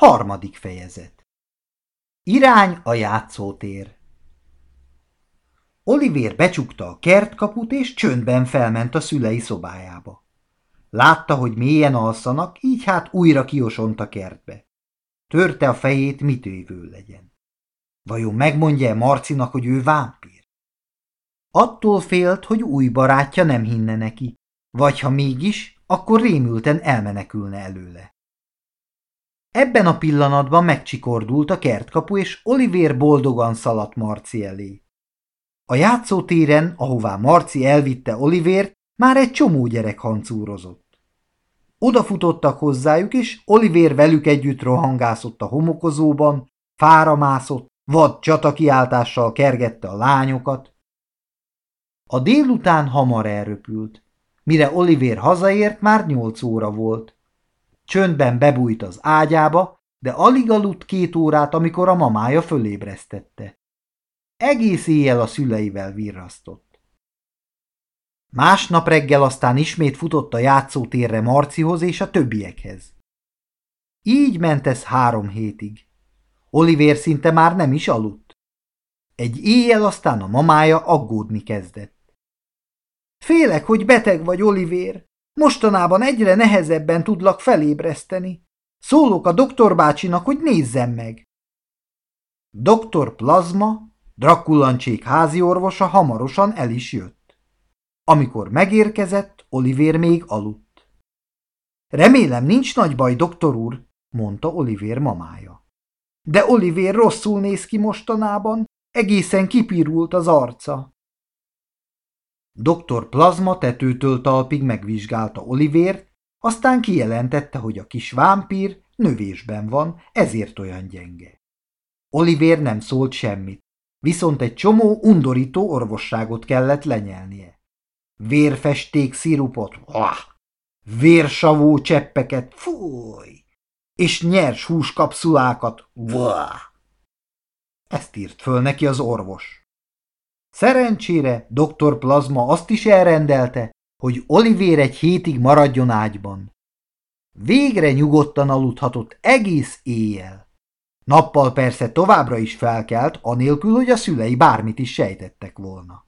Harmadik fejezet Irány a játszótér Olivér becsukta a kertkaput, és csöndben felment a szülei szobájába. Látta, hogy mélyen alszanak, így hát újra kiosont a kertbe. Törte a fejét, mit ővő legyen. Vajon megmondja-e Marcinak, hogy ő vámpír? Attól félt, hogy új barátja nem hinne neki, vagy ha mégis, akkor rémülten elmenekülne előle. Ebben a pillanatban megcsikordult a kertkapu, és Olivér boldogan szaladt Marci elé. A játszótéren, ahová Marci elvitte Olivért, már egy csomó gyerek hancúrozott. Odafutottak hozzájuk, és Olivér velük együtt rohangászott a homokozóban, fára mászott, vad csatakiáltással kergette a lányokat. A délután hamar elröpült. Mire Olivér hazaért, már nyolc óra volt. Csöndben bebújt az ágyába, de alig aludt két órát, amikor a mamája fölébresztette. Egész éjjel a szüleivel virrasztott. Másnap reggel aztán ismét futott a játszótérre Marcihoz és a többiekhez. Így ment ez három hétig. Oliver szinte már nem is aludt. Egy éjjel aztán a mamája aggódni kezdett. Félek, hogy beteg vagy, Oliver, Mostanában egyre nehezebben tudlak felébreszteni. Szólok a doktor bácsinak, hogy nézzem meg. Doktor Plazma, Drakulancsék házi orvosa hamarosan el is jött. Amikor megérkezett, Olivér még aludt. Remélem nincs nagy baj, doktor úr, mondta Olivér mamája. De Olivér rosszul néz ki mostanában, egészen kipirult az arca. Dr. Plazma tetőtől talpig megvizsgálta Olivért, aztán kijelentette, hogy a kis vámpír növésben van, ezért olyan gyenge. Olivér nem szólt semmit, viszont egy csomó undorító orvosságot kellett lenyelnie. Vérfesték szirupot, vah! vérsavó cseppeket, fúj! és nyers húskapszulákat, vah! Ezt írt föl neki az orvos. Szerencsére dr. Plazma azt is elrendelte, hogy Olivér egy hétig maradjon ágyban. Végre nyugodtan aludhatott egész éjjel. Nappal persze továbbra is felkelt, anélkül, hogy a szülei bármit is sejtettek volna.